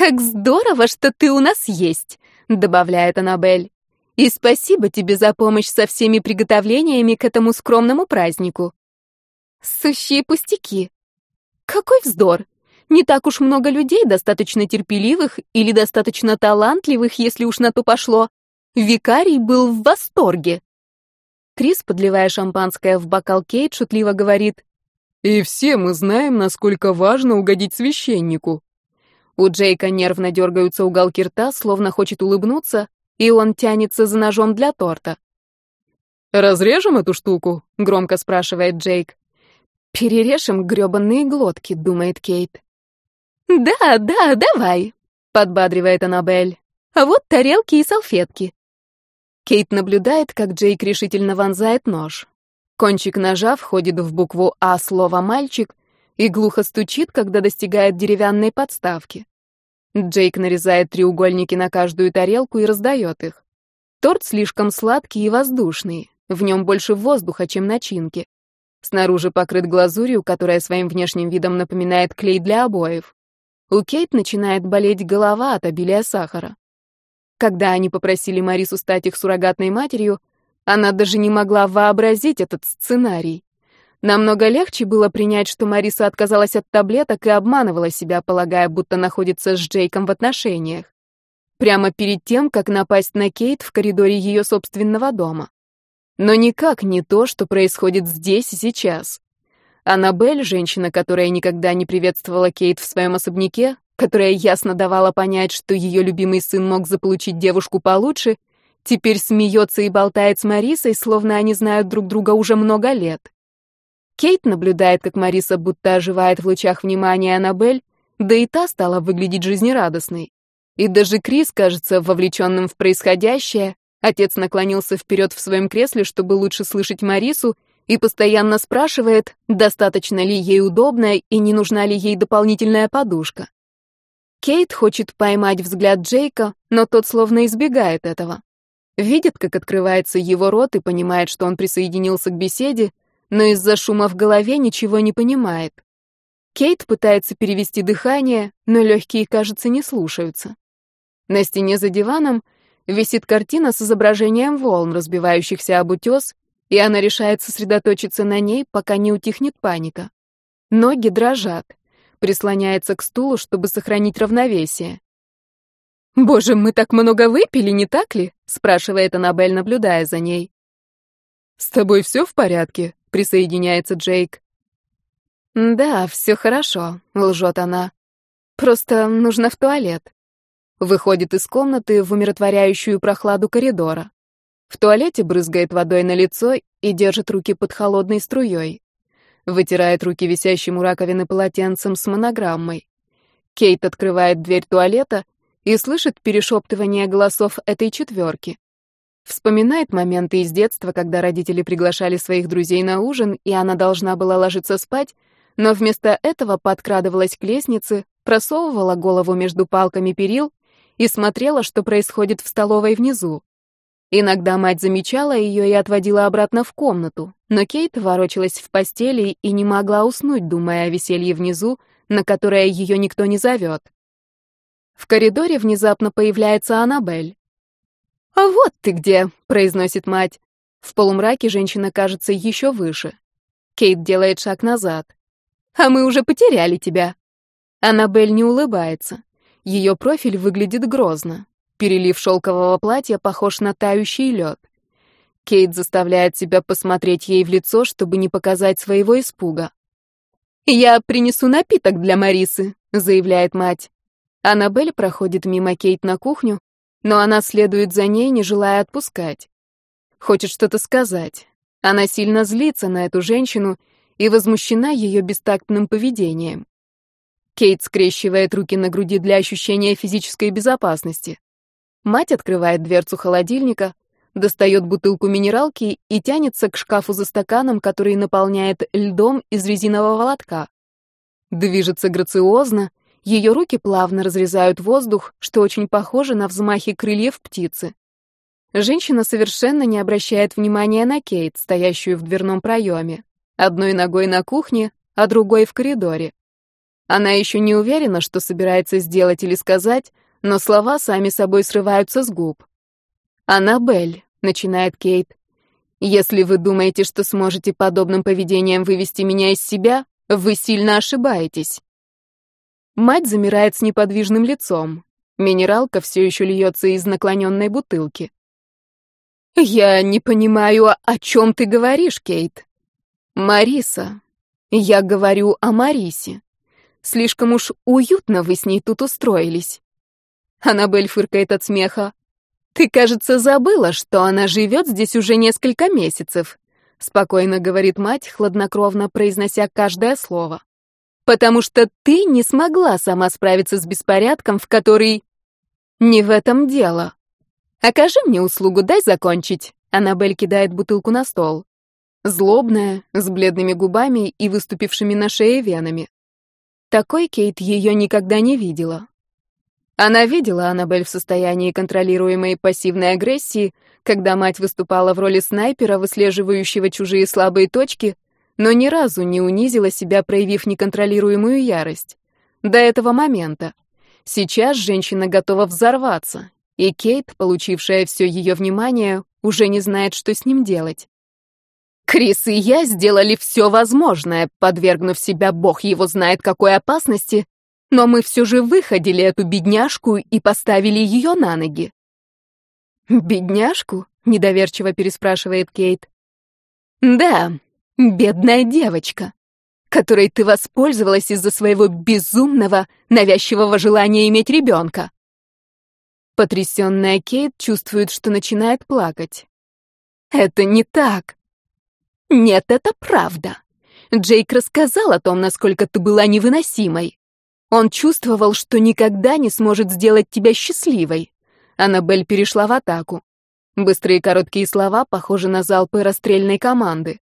«Как здорово, что ты у нас есть!» — добавляет Аннабель. «И спасибо тебе за помощь со всеми приготовлениями к этому скромному празднику». Сущие пустяки. Какой вздор! Не так уж много людей, достаточно терпеливых или достаточно талантливых, если уж на то пошло. Викарий был в восторге. Крис, подливая шампанское в бокал Кейт, шутливо говорит. «И все мы знаем, насколько важно угодить священнику». У Джейка нервно дергаются уголки рта, словно хочет улыбнуться, и он тянется за ножом для торта. «Разрежем эту штуку?» — громко спрашивает Джейк. «Перережем грёбаные глотки», — думает Кейт. «Да, да, давай», — подбадривает Аннабель. «А вот тарелки и салфетки». Кейт наблюдает, как Джейк решительно вонзает нож. Кончик ножа входит в букву «А» слова «мальчик» и глухо стучит, когда достигает деревянной подставки. Джейк нарезает треугольники на каждую тарелку и раздает их. Торт слишком сладкий и воздушный, в нем больше воздуха, чем начинки. Снаружи покрыт глазурью, которая своим внешним видом напоминает клей для обоев. У Кейт начинает болеть голова от обилия сахара. Когда они попросили Марису стать их суррогатной матерью, она даже не могла вообразить этот сценарий. Намного легче было принять, что Мариса отказалась от таблеток и обманывала себя, полагая, будто находится с Джейком в отношениях. Прямо перед тем, как напасть на Кейт в коридоре ее собственного дома. Но никак не то, что происходит здесь и сейчас. Аннабель, женщина, которая никогда не приветствовала Кейт в своем особняке, которая ясно давала понять, что ее любимый сын мог заполучить девушку получше, теперь смеется и болтает с Марисой, словно они знают друг друга уже много лет. Кейт наблюдает, как Мариса будто оживает в лучах внимания Аннабель, да и та стала выглядеть жизнерадостной. И даже Крис кажется вовлеченным в происходящее, Отец наклонился вперед в своем кресле, чтобы лучше слышать Марису, и постоянно спрашивает, достаточно ли ей удобно и не нужна ли ей дополнительная подушка. Кейт хочет поймать взгляд Джейка, но тот словно избегает этого. Видит, как открывается его рот и понимает, что он присоединился к беседе, но из-за шума в голове ничего не понимает. Кейт пытается перевести дыхание, но легкие, кажется, не слушаются. На стене за диваном Висит картина с изображением волн, разбивающихся об утес, и она решает сосредоточиться на ней, пока не утихнет паника. Ноги дрожат, прислоняется к стулу, чтобы сохранить равновесие. «Боже, мы так много выпили, не так ли?» — спрашивает Аннабель, наблюдая за ней. «С тобой все в порядке?» — присоединяется Джейк. «Да, все хорошо», — лжет она. «Просто нужно в туалет». Выходит из комнаты в умиротворяющую прохладу коридора. В туалете брызгает водой на лицо и держит руки под холодной струей. Вытирает руки висящим у раковины полотенцем с монограммой. Кейт открывает дверь туалета и слышит перешептывание голосов этой четверки. Вспоминает моменты из детства, когда родители приглашали своих друзей на ужин, и она должна была ложиться спать, но вместо этого подкрадывалась к лестнице, просовывала голову между палками перил и смотрела, что происходит в столовой внизу. Иногда мать замечала ее и отводила обратно в комнату, но Кейт ворочалась в постели и не могла уснуть, думая о веселье внизу, на которое ее никто не зовет. В коридоре внезапно появляется Аннабель. «А вот ты где!» — произносит мать. В полумраке женщина кажется еще выше. Кейт делает шаг назад. «А мы уже потеряли тебя!» Аннабель не улыбается. Ее профиль выглядит грозно. Перелив шелкового платья похож на тающий лед. Кейт заставляет себя посмотреть ей в лицо, чтобы не показать своего испуга. «Я принесу напиток для Марисы», — заявляет мать. Аннабель проходит мимо Кейт на кухню, но она следует за ней, не желая отпускать. Хочет что-то сказать. Она сильно злится на эту женщину и возмущена ее бестактным поведением. Кейт скрещивает руки на груди для ощущения физической безопасности. Мать открывает дверцу холодильника, достает бутылку минералки и тянется к шкафу за стаканом, который наполняет льдом из резинового лотка. Движется грациозно, ее руки плавно разрезают воздух, что очень похоже на взмахи крыльев птицы. Женщина совершенно не обращает внимания на Кейт, стоящую в дверном проеме, одной ногой на кухне, а другой в коридоре. Она еще не уверена, что собирается сделать или сказать, но слова сами собой срываются с губ. «Аннабель», — начинает Кейт, — «если вы думаете, что сможете подобным поведением вывести меня из себя, вы сильно ошибаетесь». Мать замирает с неподвижным лицом. Минералка все еще льется из наклоненной бутылки. «Я не понимаю, о чем ты говоришь, Кейт?» «Мариса. Я говорю о Марисе. Слишком уж уютно вы с ней тут устроились». Аннабель фыркает от смеха. «Ты, кажется, забыла, что она живет здесь уже несколько месяцев», спокойно говорит мать, хладнокровно произнося каждое слово. «Потому что ты не смогла сама справиться с беспорядком, в который...» «Не в этом дело. Окажи мне услугу, дай закончить». Аннабель кидает бутылку на стол. Злобная, с бледными губами и выступившими на шее венами. Такой Кейт ее никогда не видела. Она видела Аннабель в состоянии контролируемой пассивной агрессии, когда мать выступала в роли снайпера, выслеживающего чужие слабые точки, но ни разу не унизила себя, проявив неконтролируемую ярость. До этого момента. Сейчас женщина готова взорваться, и Кейт, получившая все ее внимание, уже не знает, что с ним делать. Крис и я сделали все возможное, подвергнув себя бог его знает какой опасности, но мы все же выходили эту бедняжку и поставили ее на ноги. «Бедняжку?» — недоверчиво переспрашивает Кейт. «Да, бедная девочка, которой ты воспользовалась из-за своего безумного, навязчивого желания иметь ребенка». Потрясенная Кейт чувствует, что начинает плакать. «Это не так. «Нет, это правда. Джейк рассказал о том, насколько ты была невыносимой. Он чувствовал, что никогда не сможет сделать тебя счастливой». Аннабель перешла в атаку. Быстрые короткие слова похожи на залпы расстрельной команды.